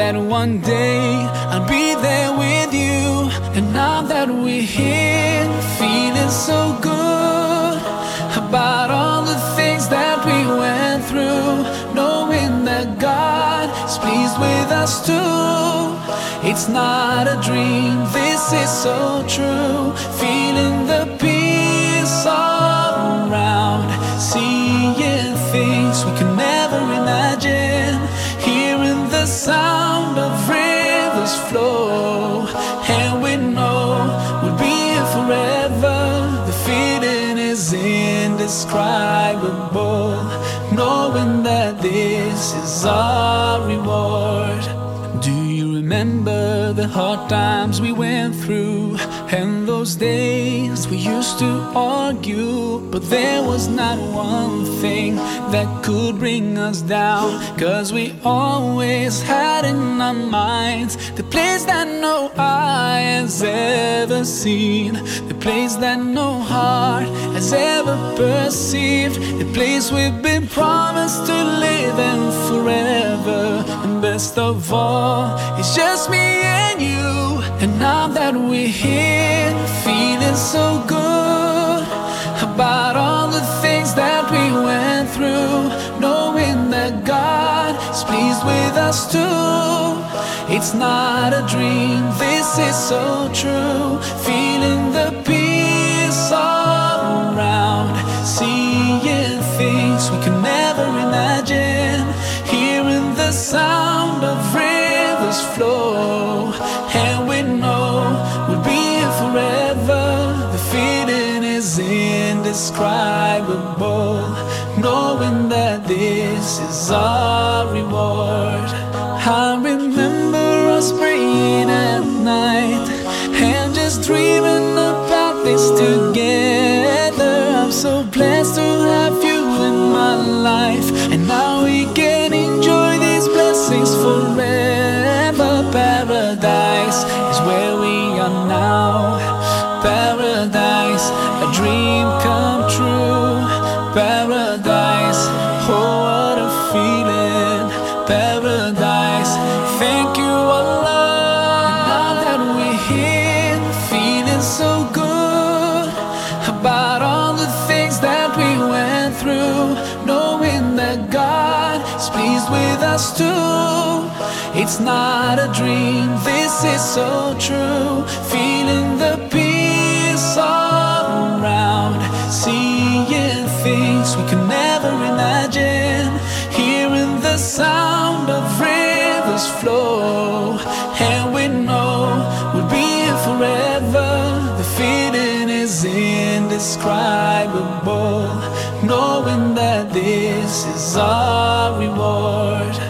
that one day I'll be there with you. And now that we're here, feeling so good about all the things that we went through, knowing that God is pleased with us too. It's not a dream, this is so true. Feeling the peace all around, seeing and we know we'll be here forever. The feeling is indescribable, knowing that this is our reward. Do you remember the hard times we went through? And those days we used to argue, but there was not one thing that could bring us down. Cause we always had in our minds the place that no eye has ever seen, the place that no heart has ever perceived, the place we've been promised to live in forever. And best of all, it's just me and you. And now that we're here, feeling so good with us too. It's not a dream, this is so true. Feeling the peace all around, seeing things we can never imagine, hearing the sound of rivers flow, and we know we'll be here forever. The feeling is indescribable, knowing that this is our reward. I remember us praying at night and just dreaming about this together. I'm so blessed to have you in my life, and now we can enjoy these blessings forever. Paradise is where we are now. Paradise, a dream Paradise, thank you Allah. Now that we're here, feeling so good about all the things that we went through, knowing that God is pleased with us too. It's not a dream, this is so true. Feeling the peace waters flow, and we know we'll be here forever. The feeling is indescribable, knowing that this is our reward.